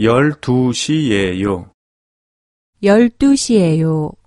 12시예요. 12시예요.